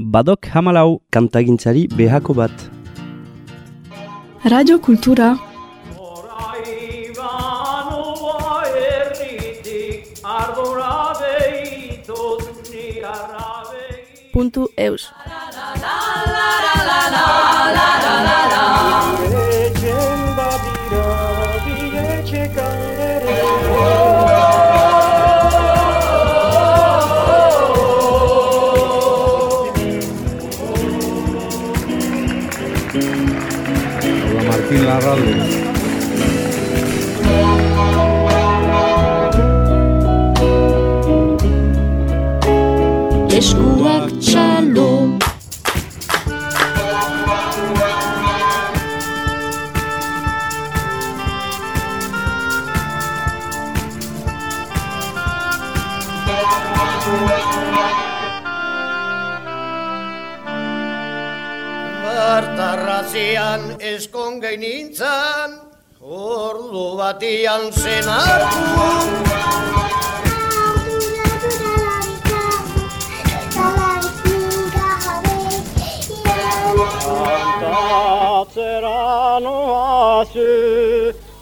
Badok hamalau kantagintzari behako bat. Radio Kultura Puntu eus. Larralde. Eskuak txalo Bartarrazian eskon gainintzan, ordu batian zenartu. Kantatzera noazu,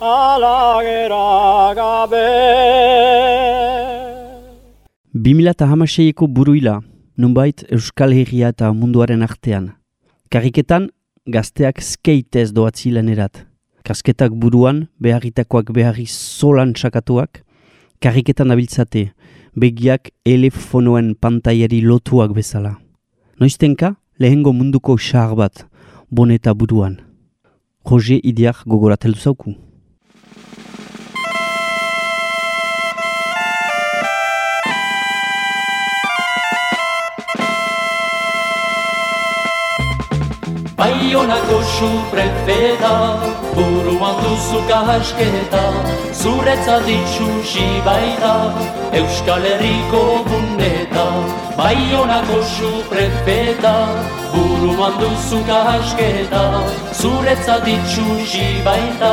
alagera gabe. 2006ko buruila, nunbait Euskal Herria eta munduaren artean. Kariketan, gazteak skaitez doatzi lanerat. Kasketak buruan, beharritakoak beharri solan sakatuak, kariketan abiltzate, begiak elefonoen pantaiari lotuak bezala. Noiztenka, lehengo munduko xar bat, boneta buruan. Roger Idiak gogorat heldu zauku. Baionako su prefeta, buruan duzu kasketa, zuretzat itxusi baita, Euskal Herriko buneta. Baionako su prefeta, buruan duzu kasketa, zuretzat itxusi baita,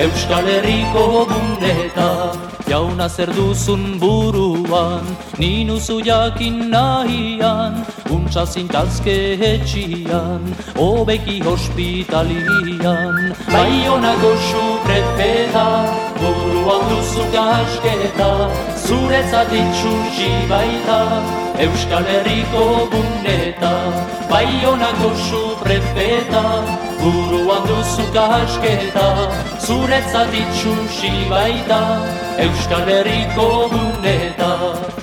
Euskal Herriko buneta. Jauna zer duzun buruan, ninuzu jakin nahian, untsa zintazke etxian, obeki hospitalian. Baionako su prefeta, buruan duzu kasketa, zuretzat itxusi baita, Euskal Herriko buneta. Baionako su prefeta, buruan duzu kasketa, zuretzat itxusi baita, Euskal Herriko buneta.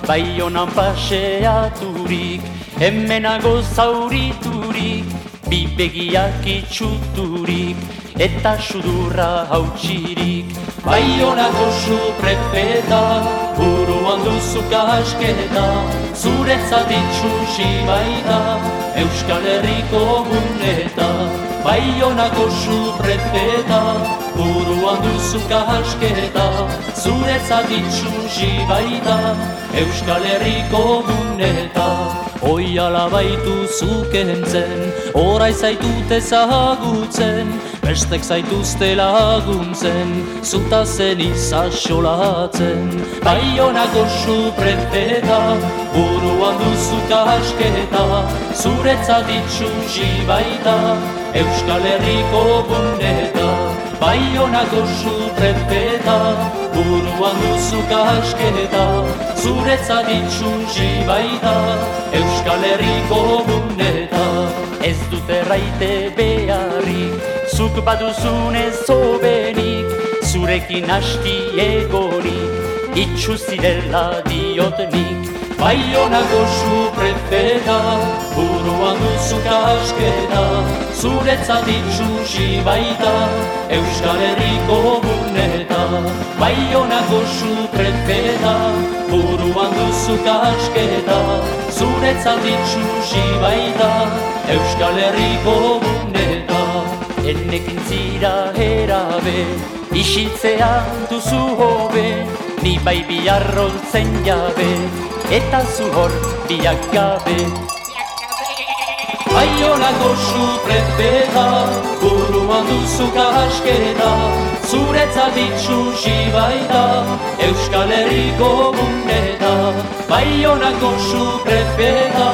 Baionan paseaturik, hemenago zauriturik, bi begiak itxuturik, eta sudurra hautsirik. Baionako su prefeta, buruan duzu kasketa, zuretzat itxusi baita, Euskal Herriko buneta. Baionako su prefeta, buruan duzu kasketa, zuretzat itxusi baita, Euskal Herriko buneta. Oi alabaitu zukentzen, orai zaitut ezagutzen, bestek zaituzte laguntzen, zuta zen izasolatzen. Baionako su prefeta, buruan duzu kasketa, zuretzat itxusi baita, Euskal Herriko buneta. Baionako su prefeta, buruan duzu kasketa, zuretzat itxusi baita, Euskal Herriko buneta. Ez dute raite beharrik, zuk baduzunez obenik, zurekin asti egonik, itxu zirela diotnik. Baionako su prefeta, buruan duzu kasketa, zuretzat itxusi baita, Euskal Herriko buneta. Baionako su prefeta, buruan duzu kasketa, zuretzat itxusi baita, Euskal Herriko buneta. Enekin zira erabe, isiltzea duzu hobe, ni bai biarroltzen jabe, eta zu hor biak gabe. Baionako su prefeta, buruan duzu kasketa, zuretzat itxusi baita, Euskal Herriko buneta. Baionako su prefeta,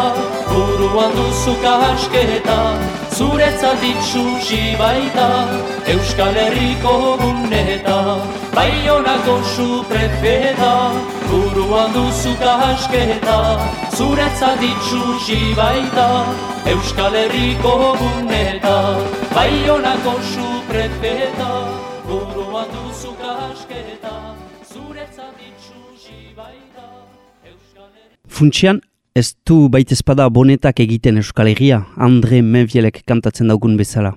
buruan duzu kasketa Zuretzat itxusi baita Euskal Herriko guneta. Baionako su prefeta Buruan duzu kasketa Zuretzat itxusi baita Euskal Herriko guneta. Baionako su prefeta Buruan duzu kasketa Zuretzat itxusi baita Funtsian, ez du baitezpada bonetak egiten Euskal Herria, Andre Menvielek kantatzen daugun bezala.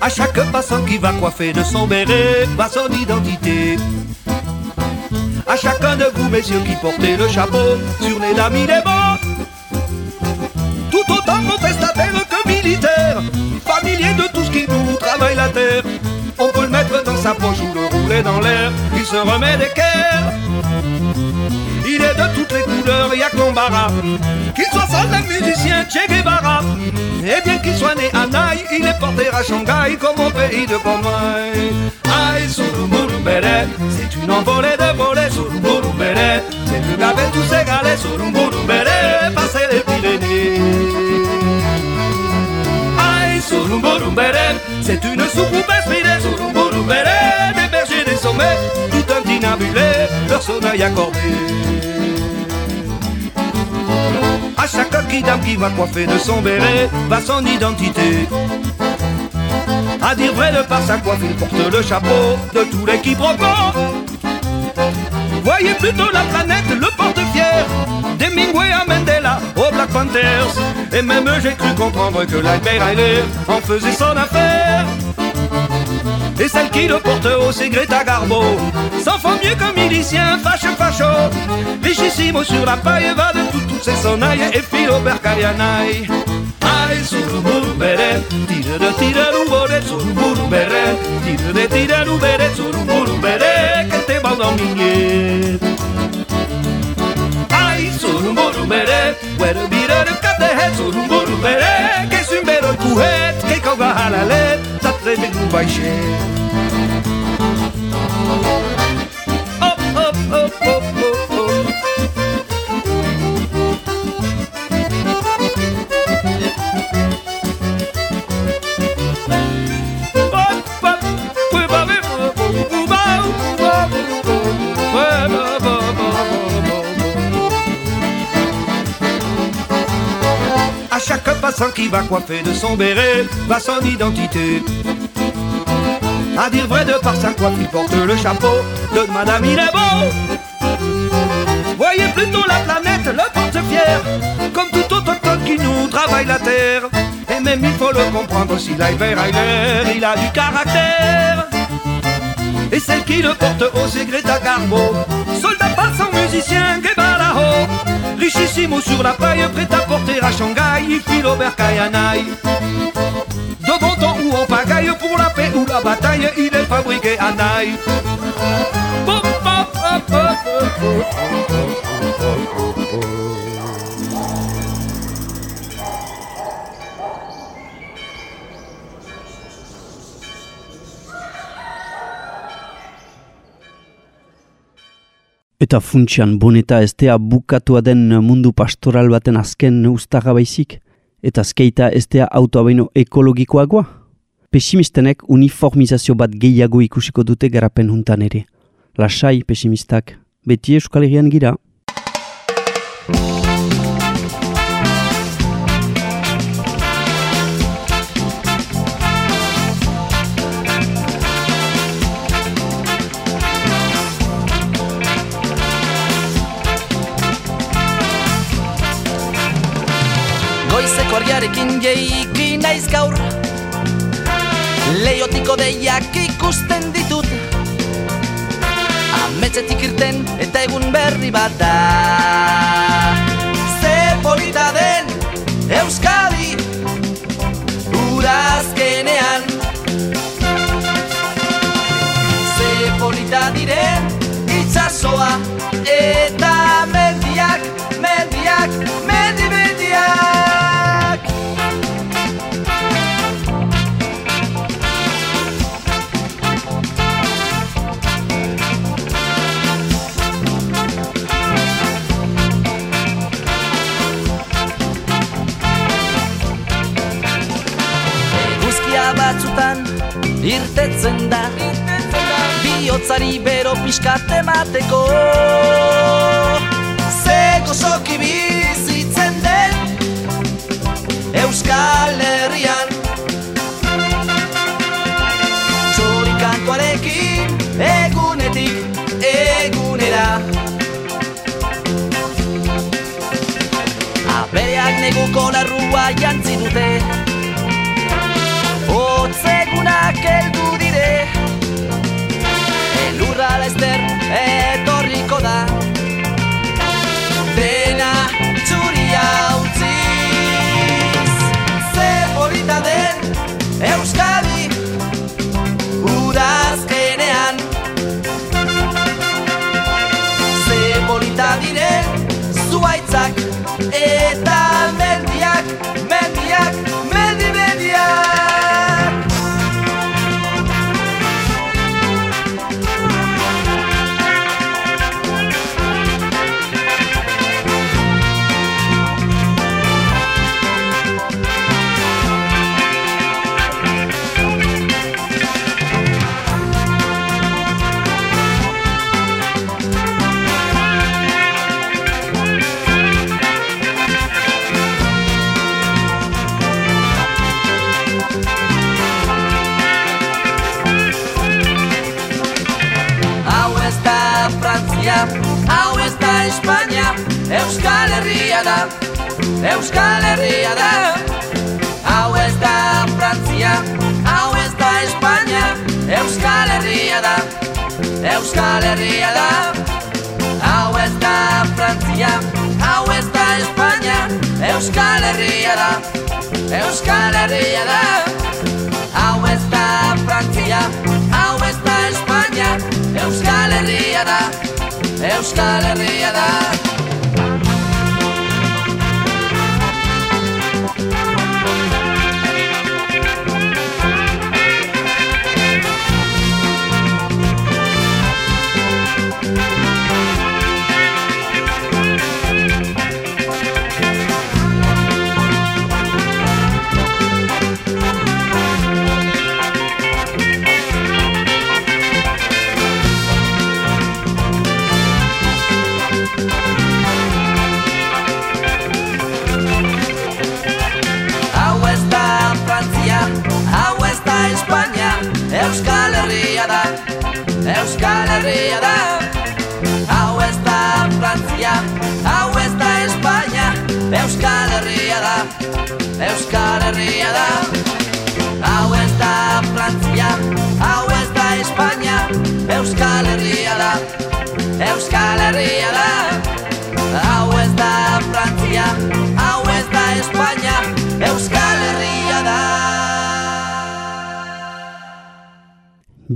À chaque passant qui va coiffer de son béret va son identité. À chacun de vous, messieurs, qui portez le chapeau sur les dames, il est bon. Tout autant contestataire que militaire, familier de tout ce qui nous travaille la terre. On peut le mettre dans sa poche ou le rouler dans l'air, il se remet d'équerre. Il est de toutes les couleurs, y'a que l'embarras. Qu'il soit soldat, musicien, Che Guevara. Et bien qu'il soit né à Naï, il est porté à Shanghai comme au pays de Comaï. Aïe, Surumburumbere, c'est une envolée de volets, Surumburumbere. C'est le gavet tous ces galets, Surumburumbere, c'est une soucoupe inspirée, Surumburumbere. Des bergers des sommets, tout un tinabulé, leur sonneil accordé. À chaque kidam qui va coiffer de son béret va son identité. À dire vrai, de par sa coiffe, il porte le chapeau de tous les quiproquos. Voyez plutôt la planète, le porte-fier d'Hemingway à Mandela aux Black Panthers. Et même j'ai cru comprendre que Lightbearer Riley en faisait son affaire. Et celle qui le porte haut, c'est Greta Garbo. S'en font mieux qu'un milicien, facho facho. Richissimo sur la paille, va de tout, toutes ses sonnailles et filo suruburu bere, tire de tire de balão minheiro. Ai, sorumboru meré, uero birere caderre, sorumboru meré, que simberoi currete, que calga haralé, tá tremendo baixé. Op, op, op, op. chaque passant qui va coiffer de son béret va son identité. À dire vrai, de par sa coiffe, il porte le chapeau de Madame Il. Voyez plutôt la planète, le porte-fier, comme tout autochtone qui nous travaille la terre. Et même il faut le comprendre, s'il a vert l'air, il a du caractère. Et celle qui le porte haut, c'est Greta Garbo. Soldat passant, musicien, Gebalaho. Richissimo sur la paille, prêt à porter à Shanghai, il file au Berkayanaï. De bon temps ou en pagaille, pour la paix ou la bataille, il est fabriqué à Naï. Eta funtsian boneta estea bukatua den mundu pastoral baten azken ustaga baizik? Eta skeita estea autoa baino ekologikoagoa? Pesimistenek uniformizazio bat gehiago ikusiko dute garapen juntan ere. Lasai pesimistak, beti Euskal gira. Ikusten ditut. Ametzetik irten eta egun berri bat da irtetzen da. Biotzari bero pixkate mateko Zeko soki bizitzen den Euskal Herrian. Txorikantuarekin egunetik egunera. Abereak neguko larrua jantzi dute Euskal Herria da. Hau ez da Frantzia, hau ez da Espainia. Euskal Herria da, Euskal Herria da. Hau ez da Frantzia, hau ez da Espainia. Euskal Herria da, Euskal Herria da. Hau ez da Frantzia, hau ez da Espainia. Euskal Herria da, Euskal Herria da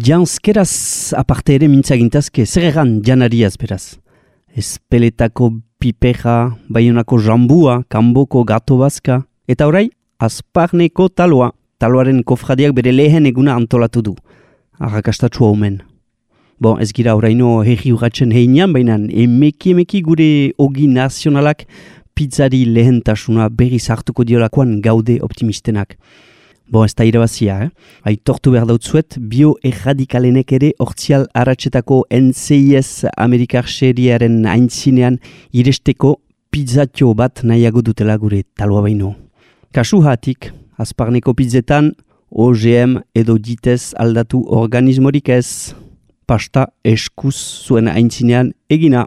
Janskeraz aparte ere mintzagintazke, zer egan janariaz beraz? Espeletako pipeja, baionako jambua, kanboko gato bazka, eta orai, azparneko taloa, taloaren kofradiak bere lehen eguna antolatu du. Arrakastatxua omen. Bon, ez gira oraino herri urratzen heinean, baina emeki emeki gure ogi nazionalak pizzari lehentasuna berriz hartuko diolakoan gaude optimistenak. Bo, ez da irabazia, eh? Aitortu behar dautzuet, bio-erradikalenek ere hortzial aratsetako NCIS Amerikar seriaren aintzinean iresteko pizzatio bat nahiago dutela gure taloa baino. Kasu hatik, azparneko pizzetan, OGM edo ditez aldatu organismorik ez, pasta eskuz zuen aintzinean egina.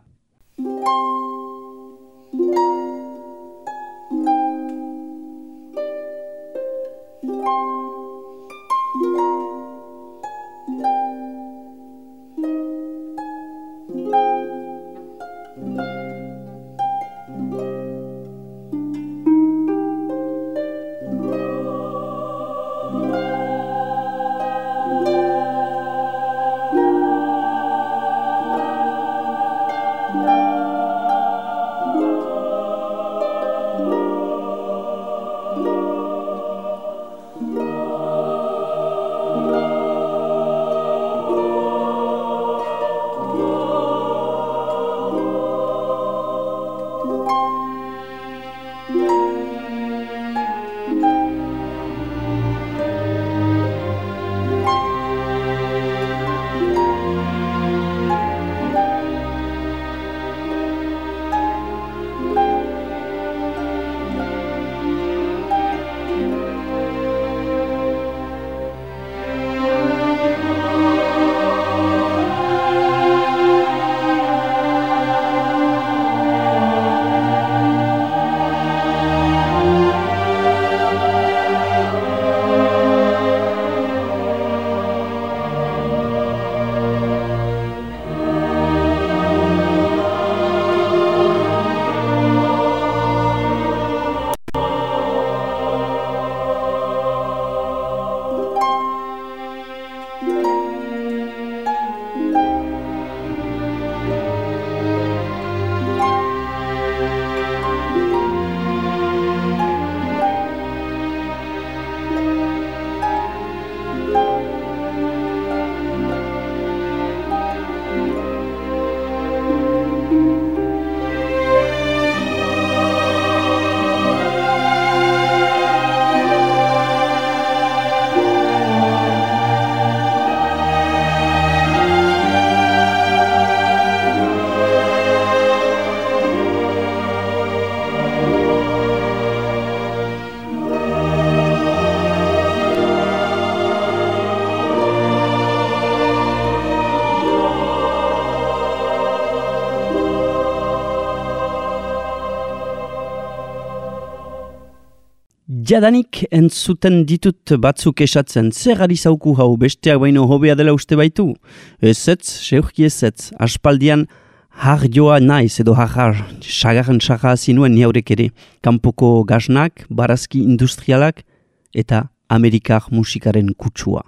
Jadanik entzuten ditut batzuk esatzen, zer ari zauku hau? Besteak baino hobea dela uste baitu? Ez ez, seurki ez ez, aspaldian har joa naiz edo har sagarren saga zinuen niaurek ere, kanpoko gaznak, barazki industrialak eta amerikar musikaren kutsua.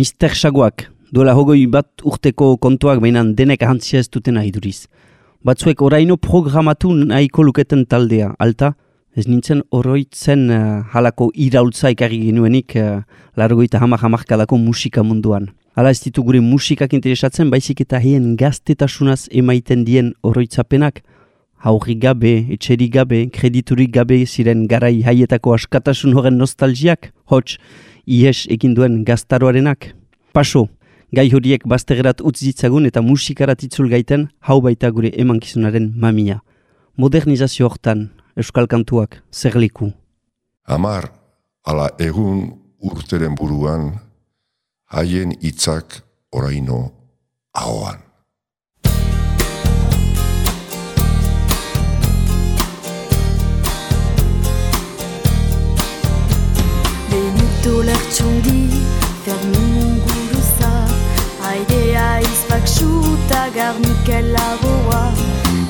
Mister Sagoak, duela hogoi bat urteko kontuak behinan denek ahantzia ez duten iduriz. Batzuek oraino programatu nahiko luketen taldea, alta, ez nintzen oroitzen uh, halako iraultza ikarri genuenik uh, largoita hamar hamarkadako musika munduan. Hala ez ditu gure musikak interesatzen, baizik eta hien gaztetasunaz emaiten dien oroitzapenak, haurri gabe, etxeri gabe, krediturik gabe ziren garai haietako askatasun horren nostalgiak, hots, ies egin duen gaztaroarenak. Paso, gai horiek baztegerat utz ditzagun eta musikarat itzul gaiten hau baita gure emankizunaren mamia. Modernizazio hortan, Euskal Kantuak, zer liku? Amar, ala egun urteren buruan, haien hitzak oraino ahoan. Lertxundi, fermin guruza Aidea izbak suta garnikel laboa.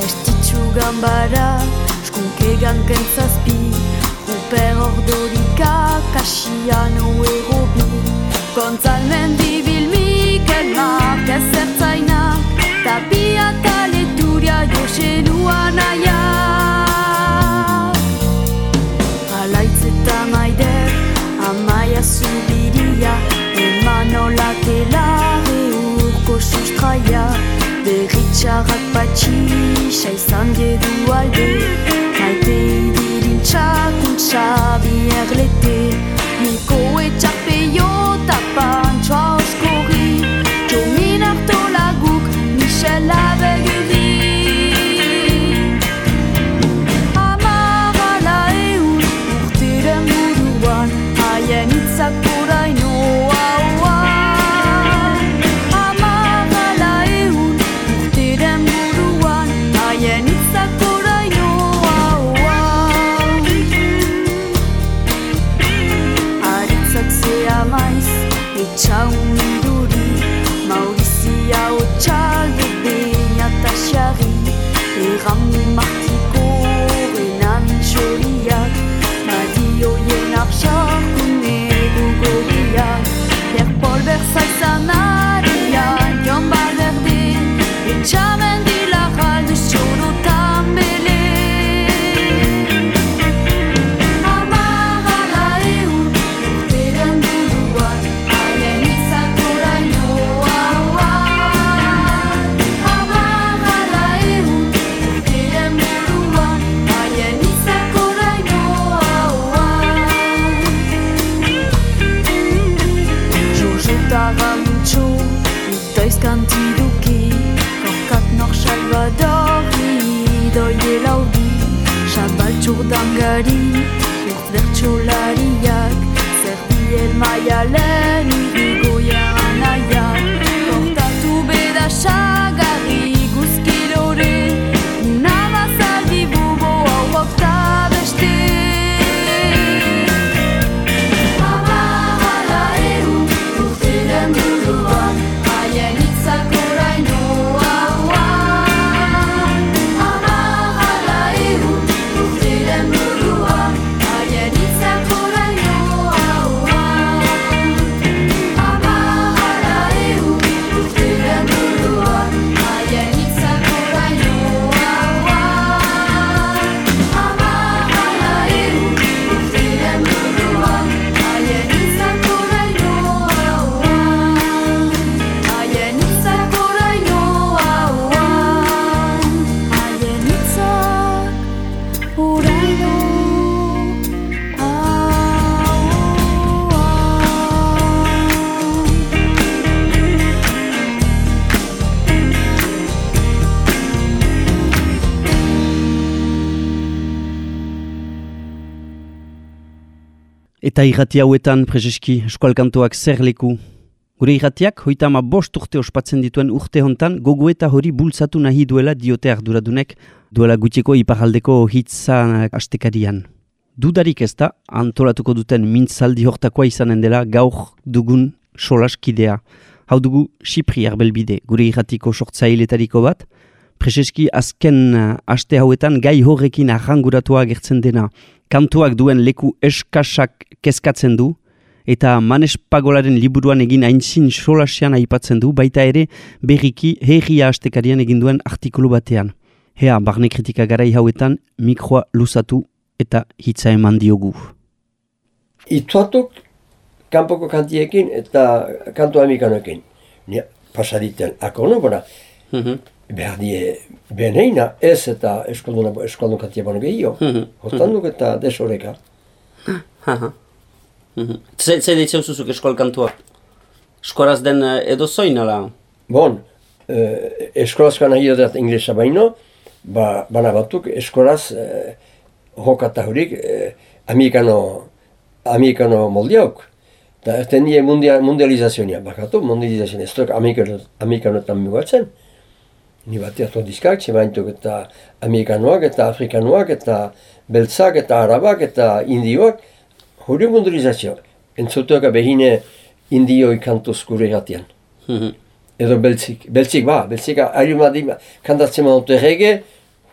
Estitzu gambara, skunke ganken zazpi. Ruper ordorika, kasiano erobi Gontzalmen dibil Mikel Mark ezertzaina Tapia taleturia joxenua naia zaila Eman olak elarri urko sustraia Berritxarrak patxisa izan gedu alde Maite idirin txakuntxa bi erlete Maite idirin txakuntxa bi erlete Eta irrati hauetan, prezeski, eskualkantoak zer leku. Gure irratiak, hoita ama bost urte ospatzen dituen urte hontan, gogo eta hori bultzatu nahi duela diote arduradunek, duela gutxiko iparaldeko hitza astekarian. Dudarik ez da, antolatuko duten mintzaldi hortakoa izanen dela gaur dugun solaskidea. Hau dugu Xipri arbelbide, gure irratiko sortzailetariko bat, Prezeski azken uh, aste hauetan gai horrekin arranguratua gertzen dena kantuak duen leku eskasak kezkatzen du eta Manes Pagolaren liburuan egin aintzin solasean aipatzen du baita ere berriki herria astekarian egin duen artikulu batean. Hea, barne kritika garai hauetan mikroa luzatu eta hitza eman diogu. Itzuatuk kanpoko kantiekin eta kantu amikanoekin. Ni pasaditen akono, bona, behar die beneina ez eta eskoldun, eskoldun kantia bono gehiago. Mhm. Hortan duk eta desoreka. Ze, ze ditzeu zuzuk eskual kantuak? Eskoraz den uh, edo zoin, ala? Bon, eh, eskolazkoa nahi dut inglesa baino, ba, bana batuk eskolaz eh, jokata horik eh, amerikano, amerikano moldiauk. Eta nie mundia, mundializazioa bakatu, mundializazioa ez duk amerikano, amerikanoetan mugatzen. Ni batia to diskak, txemaintuk eta amerikanoak eta afrikanoak eta beltzak eta arabak eta indioak, hori mundializazioa. Entzutuak behine indioi kantuz gure jatian. Edo beltzik, beltzik ba, beltzik ari madi kantatzen dute rege,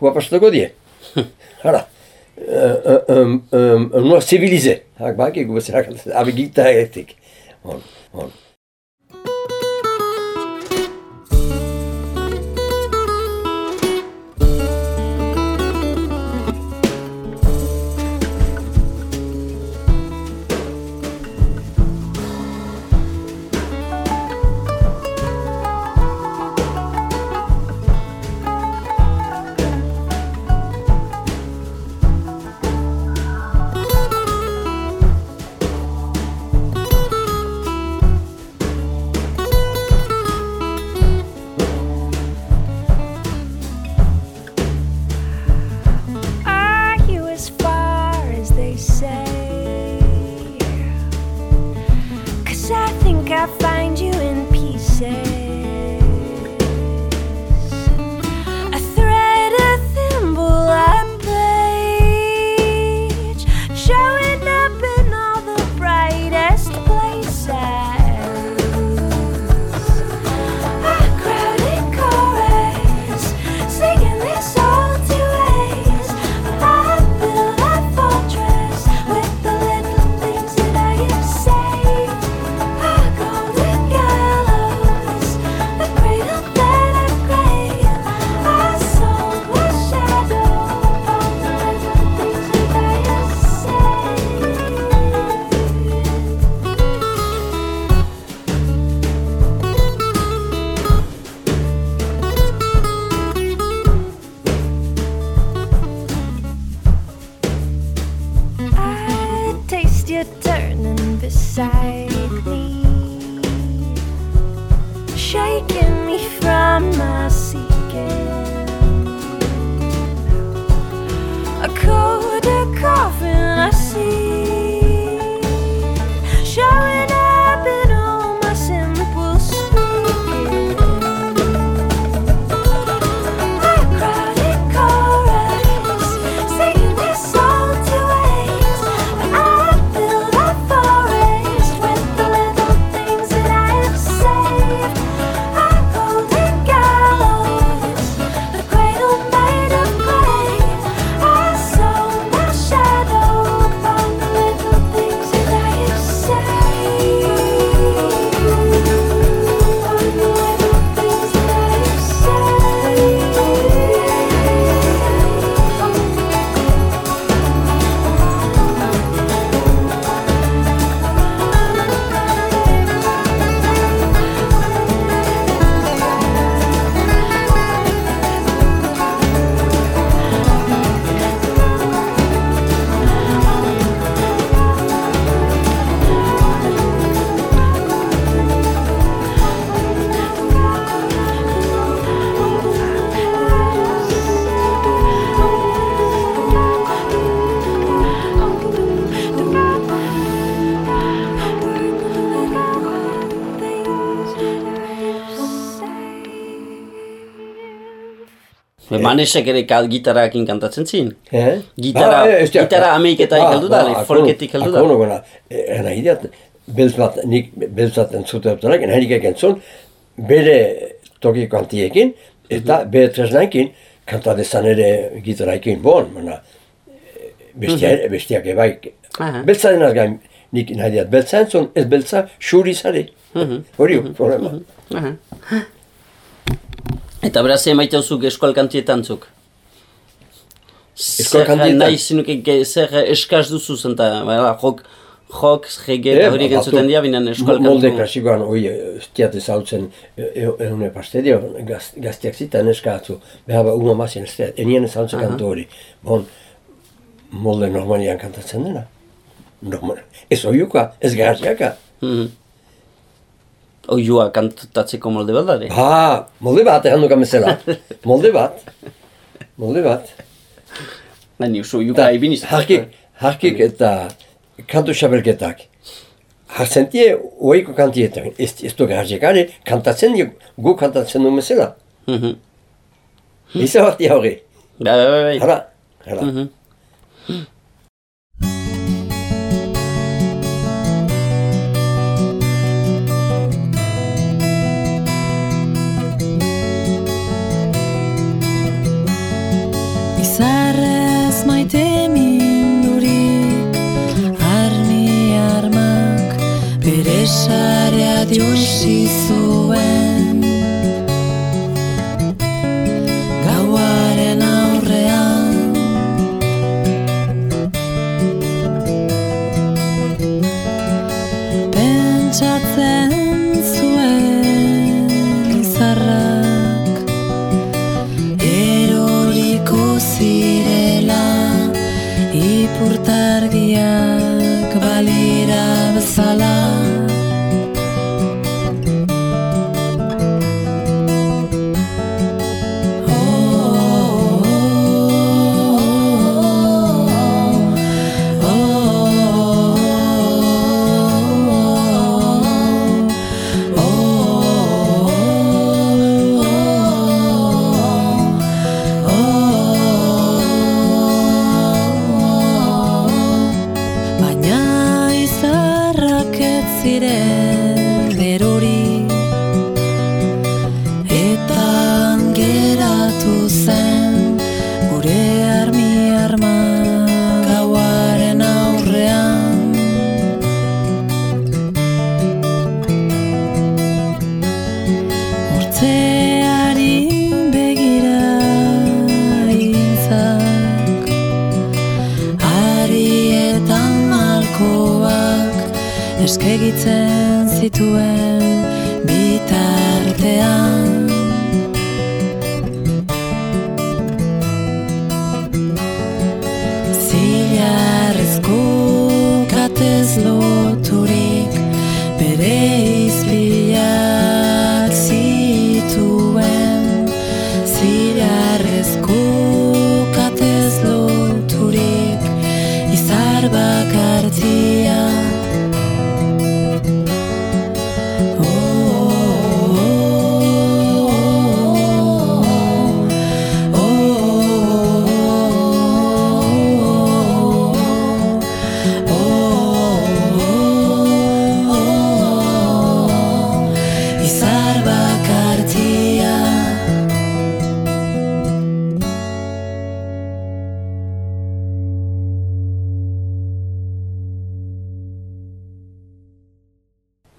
hua pasatuko die. Hala, un noir civilisé, hak bak egu bezala kantatzen, abe gita etik. On, on. Manesek ere kal gitarakin kantatzen zin. Eh? Gitara- Ah, eh, ez da- gitara Ameriketarik Ah, da, ah, folketik heldu da. Akono gana, ena ideat, beltz bat, nik beltz bat entzute dutarak, enarik entzun, bere tokiko antiekin, eta Mhm. bere tresnaikin, kanta dezan ere gitaraikin, bon, mana, bestia, Mhm. bestiak ebai, Aha. beltza denaz gain, nik nahi diat, beltza entzun, ez beltza, xuri zari. Mhm. Hori, problema. Aha. Eta beraz emaiten zuk eskual kantietan zuk? Eskual kantietan? nahi zinuke, ge- zer eskaz duzu zen, eta bera, jok, jok, rege eta Eh, horiek batu- entzuten dira, binen eskual mo- Molde klasikoan, oi, ez diat ezautzen eune pasterio, gaz, gaztiak zita neska atzu. Ba, uma mazien ez diat, enien ezautzen Aha. kantu hori. Bon, molde normalian kantatzen dena. Normal. Ez oiuka, ez gaziaka. Mhm. Oiua kantatzeko molde baldare. Ah, molde bat, egan dukan bezala. Molde bat. Molde bat. Baina, oso oiuka ebin Harkik, harkik eta kantu xabelketak. Hartzen die, oiko kantietan, ez, ez du gaziakare, kantatzen die, gu kantatzen du bezala. Mhm. Iza bat dia hori. Bai, bai, bai. Hala, hala. Mhm. Izarrez maite mindurik Armi armak bere sarea josi zuen Ipurtargiak balira bezala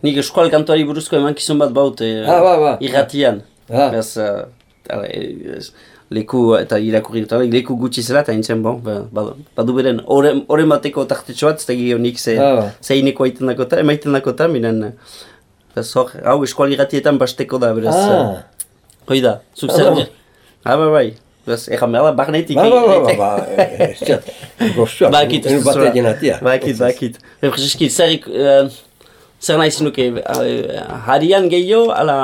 Nik eskual kantuari buruzko emankizun bat baut eh, Ah, ba, ba. irratian. Ah. Beraz, ez, leku eta irakurri dut, leku gutxi zela eta nintzen, bon, ba, ba, badu beren, oren, oren bateko tartetxo bat, ez da gio nik ze, Ah, ba. zeineko aiten dakota, emaiten dakota, minen, eh, beraz, hor, hau eskual irratietan basteko da, beraz, Ah. eh, hoi da, zuk Ah, zer, ba. ah, bai, bai, beraz, egan behar da, barnetik, Ba, ba, ba, ba, ba, eh, ez zat, goztuak, Bakit, enu batean jenatia. Bakit, bakit. Prezeski, zer, ik- eh, zer nahi zinuke, eh, harian gehiago, ala,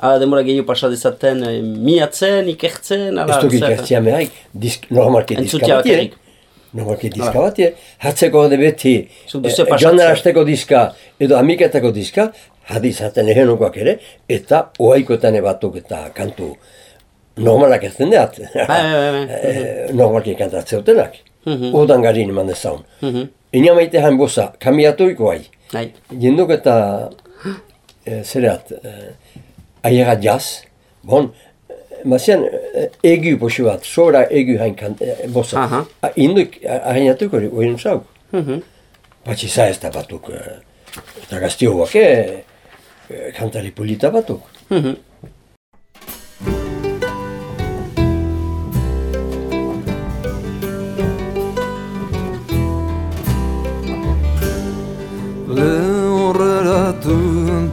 ala demora gehiago pasa dezaten, eh, miatzen, ikertzen, ala, Ez duk ikertzia mehaik, disk, normalki diska batie. bakarrik. Normalki diska batie. Hatzeko de beti, eh, joan diska edo amiketako diska, hadizaten egenokoak ere, eta oaikoetan batuk eta kantu normalak ez deneat. Bai, bai, bai, bai. Eh, Normalki kantatzeutenak. Mhm. Odan garin eman dezaun. Mhm. Ina maite hain boza, kamiatoiko hai. Bai. Jenduk eta e, zerat, e, aiera jaz, bon, mazian e, egu poxu bat, sobra egu hain kan, e, boza. Aha. A, induk ahainatuko hori, hori zauk. Mhm. Patxi za ez da batuk, eta gaztio bake, e, kantari polita batuk. Mhm. Lehorreratu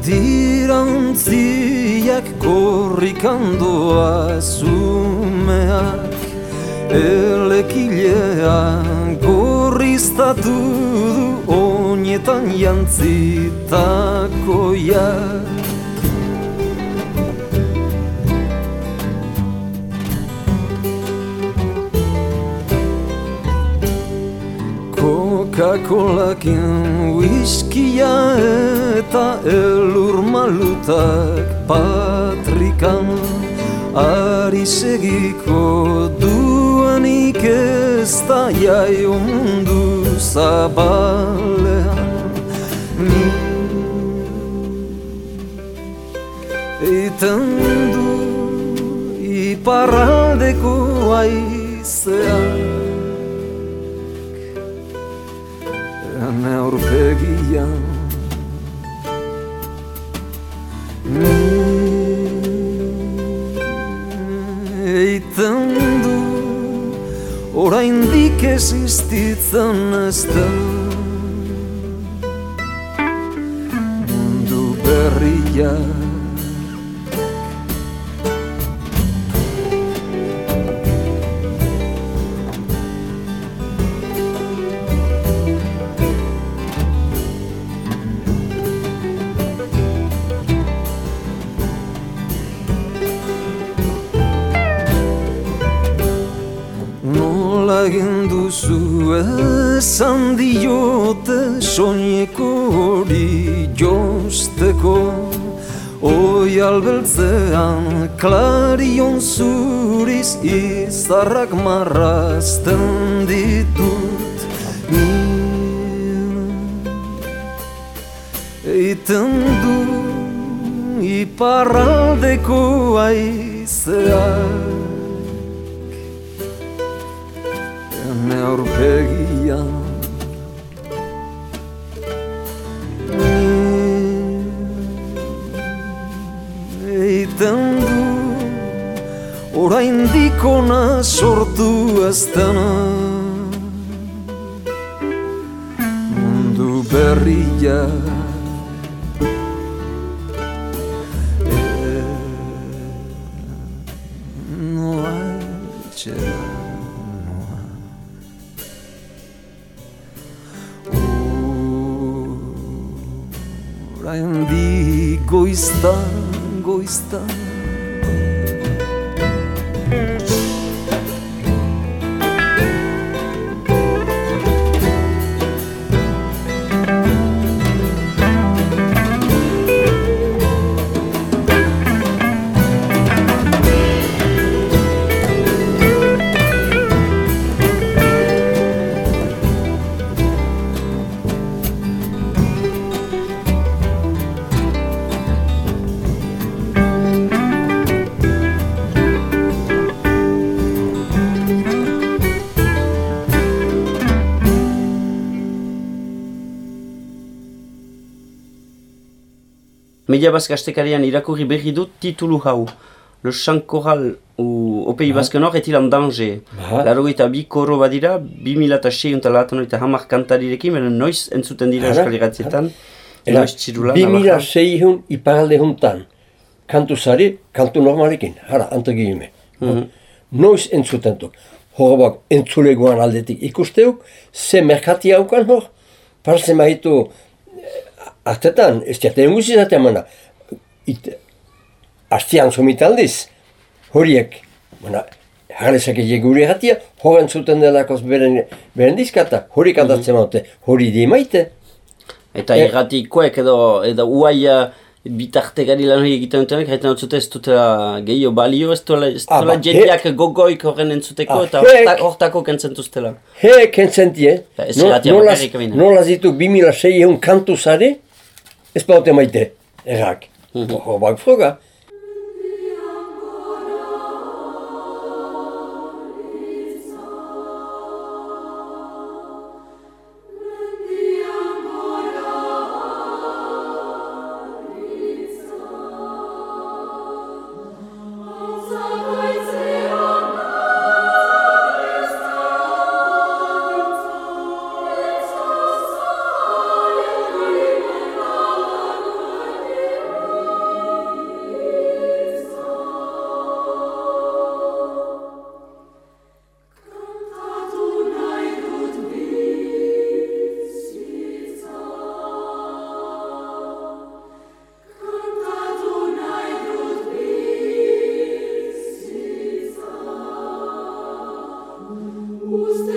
dirantziak korrikandoa zumeak. Elekilean gorriztatu du oinetan jantzitakoiak Coca-Colakin whiskia eta elur malutak patrikan Ari segiko duanik ez da jaio mundu zabalean. Ni Eiten du iparraldeko aizean aurpegian Eiten du oraindik existitzen ez da Mundu berria egin duzu esan diote soineko hori josteko Oi albeltzean klarion zuriz izarrak marrazten ditut Ni Eiten du iparraldeko aizeak Ene aurpegian Eiten du oraindik ona sortu ez dena Mundu berria egoísta, egoísta Media Bask astekarian irakurri berri dut titulu hau. Le chant choral u Opei Basken hor etil en danger. Aha. Larogeita bi koro badira, 2006 eta latanoita hamar kantarirekin, baina noiz entzuten dira euskal irratietan. Eta Noiz txirula, 2006 hun iparalde juntan, kantu zari, kantu normalekin, hara, antogime. Mhm. Noiz entzuten du. Horrebak entzulegoan aldetik ikusteuk, ze merkati haukan hor, parzen mahitu, artetan, ez diaten guzi zaten mana, it, hastian somit aldiz, horiek, mana, jarrezak egin gure jatia, hor entzuten delakoz beren, beren dizkata, hori kantatzen maute, hori di maite. Eta E- irratikoek edo, edo uai uh, bitartekari lan hori egiten dutenek, jaiten dut ez dutela gehiago balio, ez duela, ez Ah, duela ba, jendeak gogoik horren entzuteko, Ah, eta hortako kentzen duztela. He, eh? Bakarrik ebina. Nola zitu 2006 egun kantu zare, ez baute maite, errak. Mhm. Ojo, bak Who's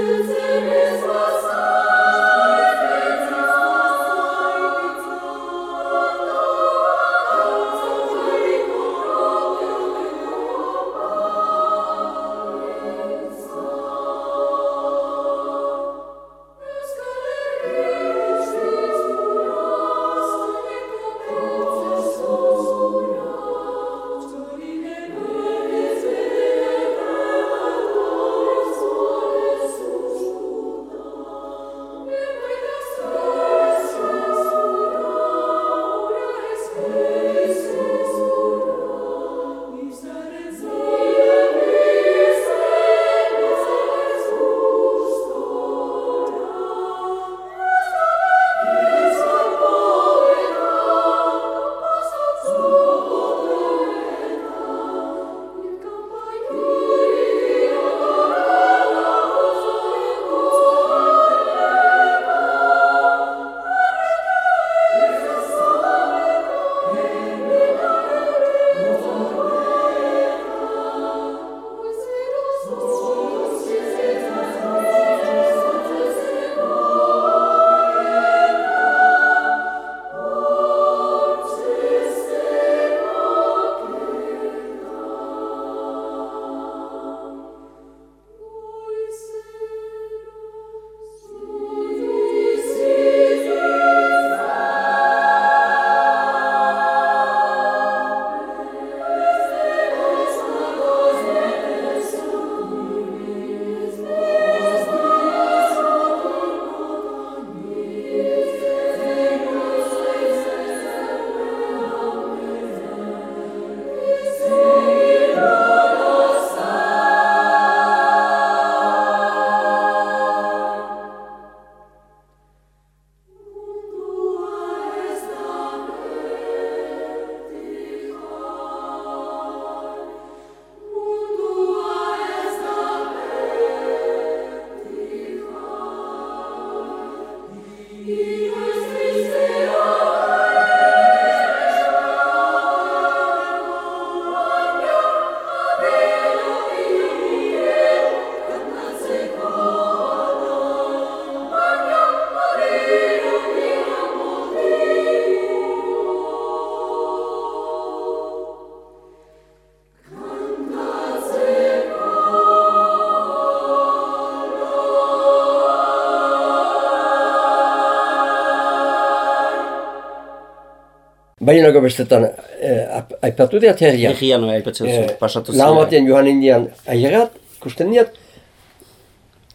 Bainako bestetan, eh, ap- aipatu diat herrian. Herrian, bai, aipatzen duzu, Eh, pasatu Lau zira. batean joan indian aierat, ikusten diat,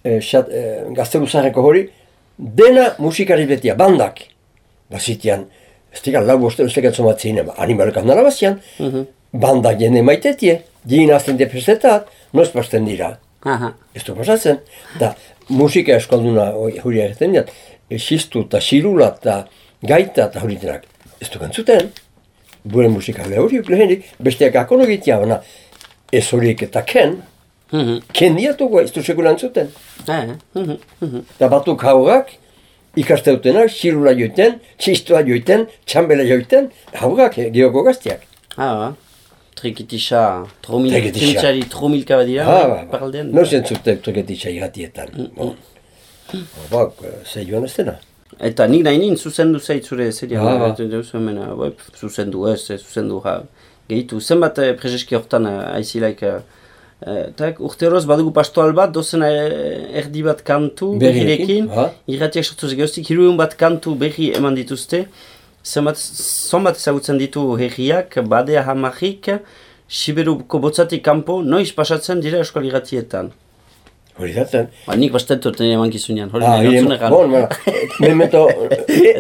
eh, xat, eh, gazteluzarreko hori, dena musikari betia, bandak. Bazitian, ez dira lau boste ustek atzomatzen, animalek handala bazian, banda jende maitetie, dien azten de festetat, noiz pasten dira. Aha. Ez du pasatzen. Da, musika eskalduna hori egiten dira, xistu eta xirula eta gaita eta hori denak. Ez du gantzuten. Bure musika hori lehenik, besteak akon egitea, baina ez horiek eta ken, Mhm. ken diatuko ez du sekulan zuten. Eh, mhm, mhm. Eta batuk haurak, ikasteutenak, xirula joiten, txistua joiten, txambela joiten, haurak, eh, geoko gaztiak. Ah, ba. Trikitisa, tromil, Trikitisa. tromilka badira, Ah, ba, ba. paraldean. No zentzute treketitza irratietan. Bon. Ba, ze joan ez dena. Eta nik nahi nien zuzendu zaitzure zeria. Ah, ba. Ah, bai, zuzendu ez, zuzendu ja. Gehitu, zenbat eh, prezeski hortan eh, aizilaik. eh, eh, Tak, urte horoz badugu pastoal bat, dozen eh, erdi bat kantu berrirekin. ha. Irratiak sortu zegoztik, hirueun bat kantu berri eman dituzte. Zenbat, zonbat ezagutzen ditu herriak, badea hamarrik, Siberuko botzatik kanpo, noiz pasatzen dira euskal irratietan. Hori zaten. Ba, nik bastetot eman gizunean, hori Ah, nahi ire- gantzun egan. bon, bueno, memento,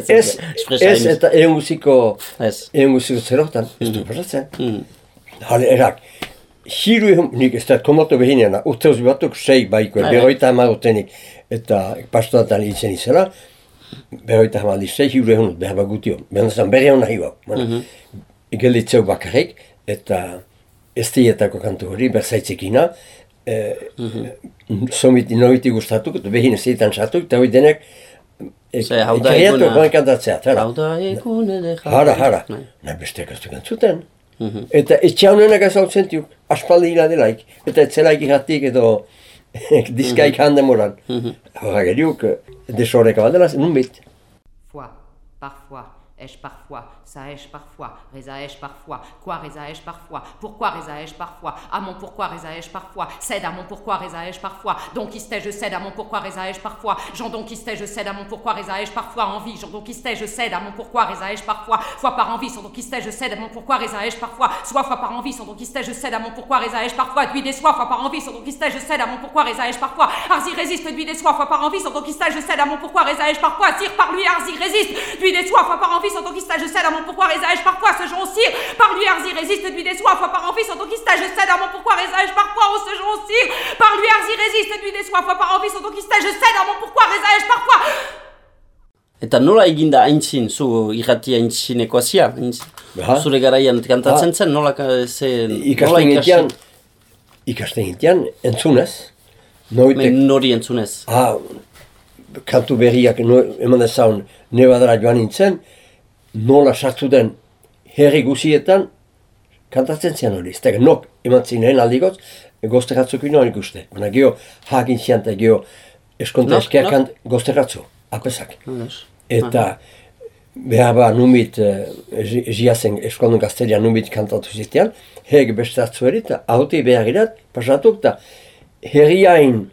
Ez, ez, eta egun guziko, egun guziko zerotan, ez du pasatzen. Mhm. Hale, erak, hiru egun, nik ez da komoto behinean, urteuz batuk sei baiko, Bai, bai. berroita hamagotenik, eta pastoratan izen izela, berroita hamaldi sei hiru egun behar bagutio, behar zan berri hona hiu bueno, Gelditzeu bakarrik, eta ez dietako kantu hori, berzaitzekina, eh, somit inogiti gustatuk, eta behin ez ditan sartuk, eta hori denek, eguna. goen kantatzea, hara. Hau da egun ere Hara, hara. Na besteak ez dugan zuten. Eta etxe honenak ez hau zentiuk, aspaldi hila delaik, eta etzelaik irratik edo diskaik handen moran. Horra geriuk, desoreka badelaz, nun bit. Fois, parfois, ai-je parfois, parfois, reza ai-je parfois, quoi reza ai-je parfois, pourquoi reza ai-je parfois, à mon pourquoi reza ai-je parfois, cède à mon pourquoi reza ai-je parfois, donc istais je cède à mon pourquoi reza ai-je parfois, Jean donc istais je cède à mon pourquoi reza ai-je parfois, envie, Jean donc istais je cède à mon pourquoi reza ai-je parfois, fois par envie, sans donc istais je cède à mon pourquoi reza ai-je parfois, soit fois par envie, sans donc istais je cède à mon pourquoi reza ai-je parfois, duit des soies, fois par envie, sans donc istais je cède à mon pourquoi reza ai-je parfois, Arzi résiste, duit des soies, fois par envie, sans donc istais je cède à mon pourquoi reza ai-je parfois, tire par lui, Arzi résiste, duit des soies, fois par envie, sans donc je cède à mon pourquoi reza ai-je parfois, ce jour cire, par lui, Arzi résiste, duit des soies, fois par envie, sans donc istais je cède à mon pourquoi reza ai-je parfois, oh ce jour cire, par lui, Arzi résiste, duit des soies, fois par envie, sans donc istais je cède à mon pourquoi reza ai-je parfois, Eta nola eginda aintzin, zu irrati aintzineko hasia? Zure garaian kantatzen zen, nola, ka- ze, nola Ikasten ikasten gintian, entzunez, noitek, nori entzunez. ah, kantu berriak no, eman dezaun nebadara joan nintzen, nola sartu den herri guzietan, kantatzen zian hori. Ez nok eman zinen aldigotz, gozterratzuk inoan ikuste. Baina geho, hakin zian eta geho, eskonta nok? kant, gozterratzu, apesak. Eta behar ba numit, ziazen eskondun gazterian numit kantatu zitean, heg beste atzu eri, eta haute behar irat, pasatuk, eta herriain,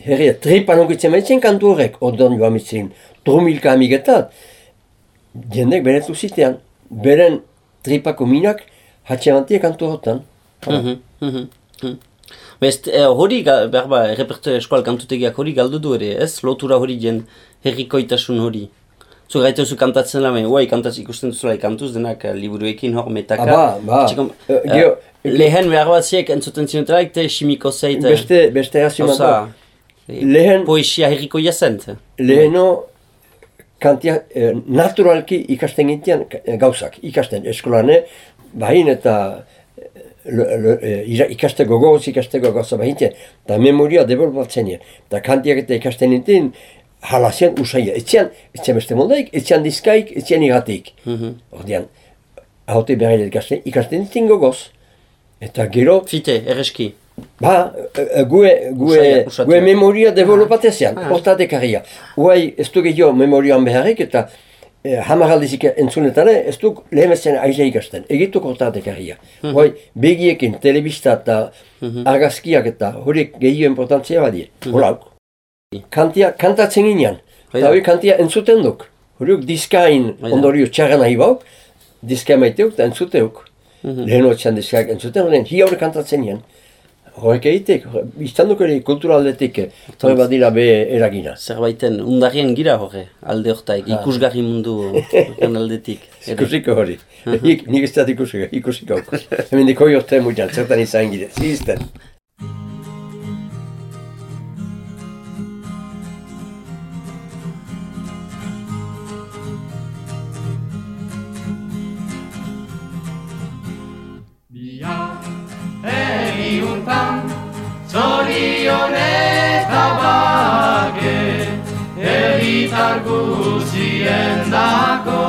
herria tripan ongitzen maitzen kantu horrek, odon joan mitzin, trumilka amigetat, jendek benetu zitean, beren tripako minak, hatxemantia kantu horretan. Mhm, mhm, mhm. Best, eh, hori, behar ba, repertorio eskual kantutegiak hori galdu du ere, ez? Lotura hori jen herrikoitasun hori. Zu gaite zu kantatzen lamen, guai kantaz ikusten duzula kantuz denak eh, liburuekin hor metaka. Ah, ba, ba. Eh, gero- lehen behar bat ziek entzuten zinutelaik, te simiko zeit. eh, Beste, beste eh, Lehen- Poesia herrikoia zen. Leheno, kantia, eh, naturalki ikasten gintian eh, gauzak, ikasten eskolane, bahin eta le- le- eh, ira- ikasteko gogoz ikasteko gauza bahintzen, eta memoria devolbatzen nien. Eta kantiak eta ikasten nintzen, halazian usaia. Etxean, etxean beste moldaik, etxean dizkaik, etxean igatik. Ordean, haute behar ikasten, ikasten nintzen gogoz. Eta gero, Fite, erreski. Ba, e, e, gue, gue, Usaia, usatu. gue memoria developatezean, Ah. horta dekarria. Uai, ez du gehiago memorian beharrik eta e, hamar aldizik entzunetare, ez du lehemezen aile ikasten, egituk horta dekarria. Uai, begiekin, telebista eta argazkiak eta horiek gehiago importantzia badie. Holauk. Kantia, kantatzen ginean. Eta hori kantia entzuten duk. Horiok diskain ondorio txarra nahi bauk, diska maiteuk eta entzuteuk. Lehen otxan diskak entzuten, lehen haure kantatzen nien. Horrek egiteik, izan duko ere kulturaldetik, hori badira be eragina. Zerbaiten, undarrien gira horre, alde hortaik, Ah. ikusgarri mundu horren aldetik. Ikusiko hori. Ik, nik ez dut ikusiko, ikusiko. Hemen diko jorte muitan, zertan izan gire, zizten. Egiuntan, zorion eta bake, egitar guzien dako.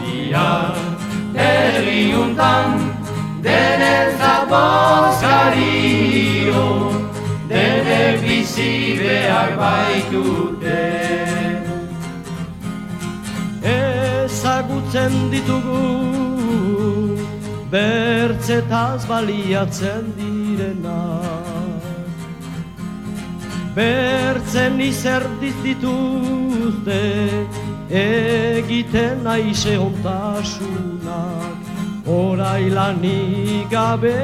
Bihar, egiuntan, denentzat bozkario, denek bizi behar baitute. Ezagutzen ditugu Bertzetaz baliatzen direna. Bertzen izerdiz dituzte Egiten aixe ontasunak. Horai lanik gabe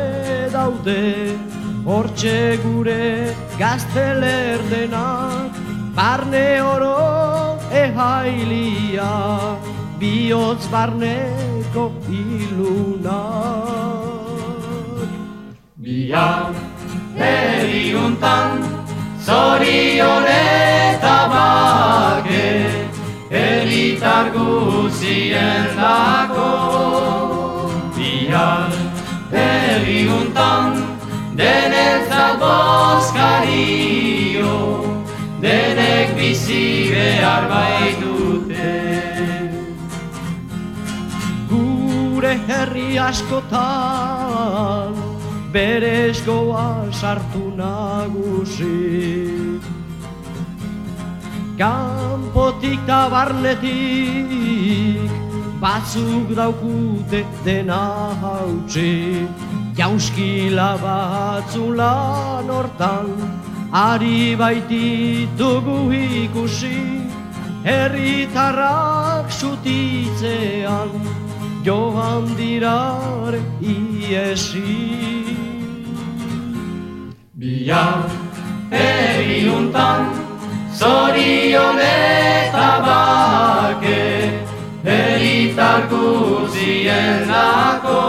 daude Hortxe gure gaztelerdenak. Barne oro ehailia Bihotz barneko ilunak Bihar, eriuntan, zorion eta bake, eritar guzien dako. Bihar, eriuntan, denentzat bozkario, denek bizi behar baitute. Herri askotan Berezkoa sartu nagusi. Kanpotik ta barnetik Batzuk daukute dena hautsi. Jauskila batzulan hortan Ari baititugu ikusi. Herritarrak sutitzean Joan dirare iesi Bihar, eriuntan, zorion eta bake, eritar guzien dako.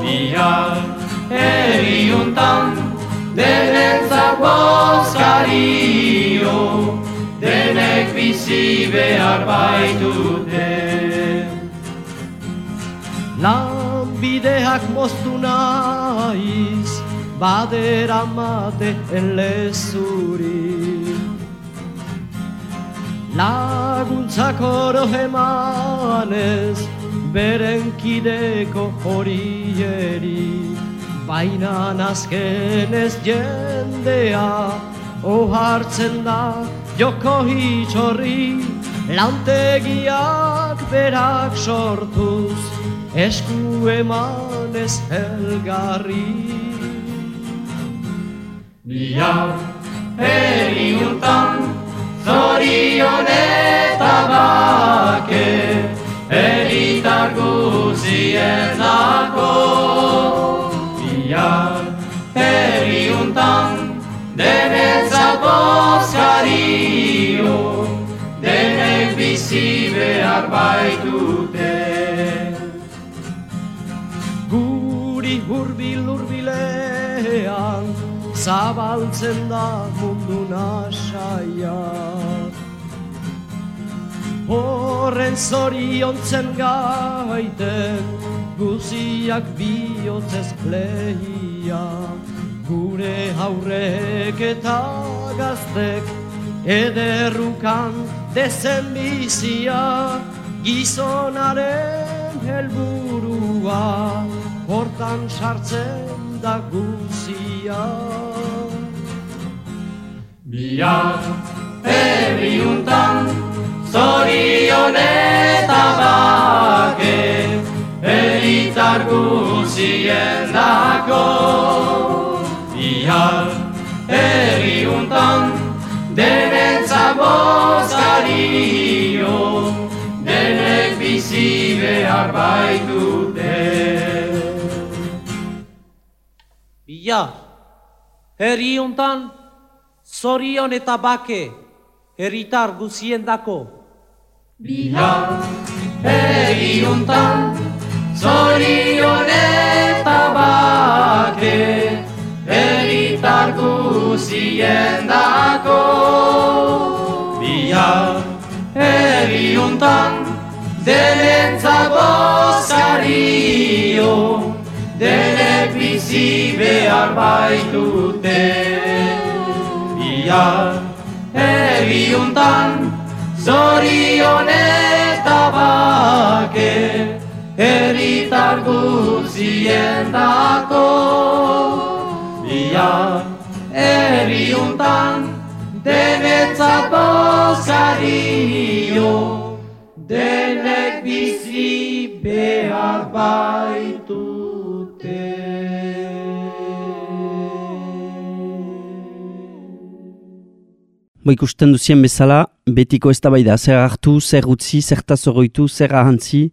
Bihar, eriuntan, denentzat bozkario, denek bizi behar baitute. Lanbideak moztu naiz Badera mate elezuri. Laguntzak oro emanez Beren kideko horieri Baina azkenez jendea Ohartzen da joko hitxorri Lantegiak berak sortuz Esku emanez elgarri Bihar, eriuntan, zorion eta bake, eritar guzien dako. Bihar, eriuntan, denentzat bozkario, denek bizi behar baitute. Zabaltzen da mundu nasaia. Horren zoriontzen gaiten Guziak bihotzez lehia Gure haurrek eta gaztek Ederrukan dezen bizia. Gizonaren helburua Hortan sartzen da guzia Bihar, herriuntan, zorion eta bake, eritar guzien dako. Bihar, herriuntan, denentzat bozkario, denek bizi behar baitute. Bila, herri zorion eta bake, herritar guziendako. Bila, herri hontan, zorion eta bake, herritar guziendako. Bila, herri hontan, denentzat bozkario, denek bizi behar baitute. Bihar herri hontan zorion eta bake herritar guziendako. Bihar herri hontan denetzat bozkario, denek bizi behar baitute. Bo ikusten duzien bezala, betiko ez da zer hartu, zer utzi, zertaz oroitu, zer ahantzi,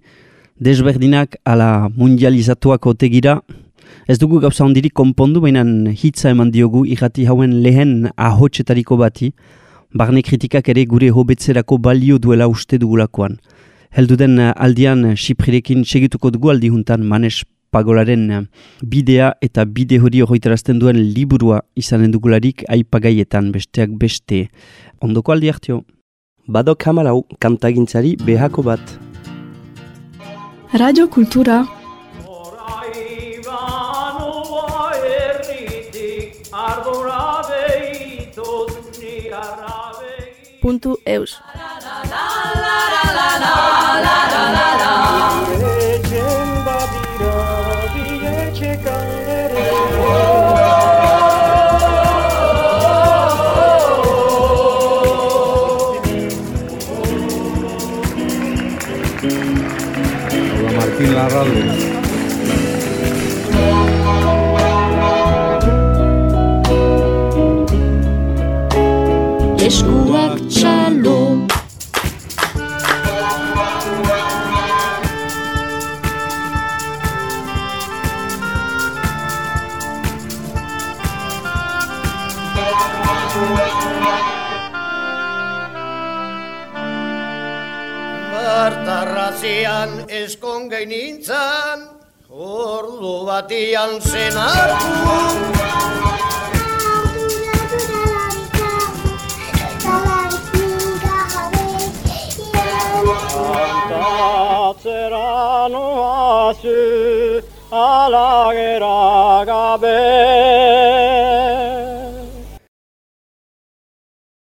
desberdinak ala mundializatuak otegira. Ez dugu gauza hondirik konpondu, baina hitza eman diogu irrati hauen lehen ahotsetariko bati, barne kritikak ere gure hobetzerako balio duela uste dugulakoan. Heldu den eh, aldian Siprirekin segituko dugu aldi juntan Manes Pagolaren eh, bidea eta bide hori horretarazten duen liburua izanen dugularik aipagaietan besteak beste. Ondoko aldi hartio. Badok hamalau kantagintzari behako bat. Radio Kultura puntu eus. 나라를 Bartarrazian eskongei nintzan Ordu batian zen hartu Kantatzera noazu alagera gabe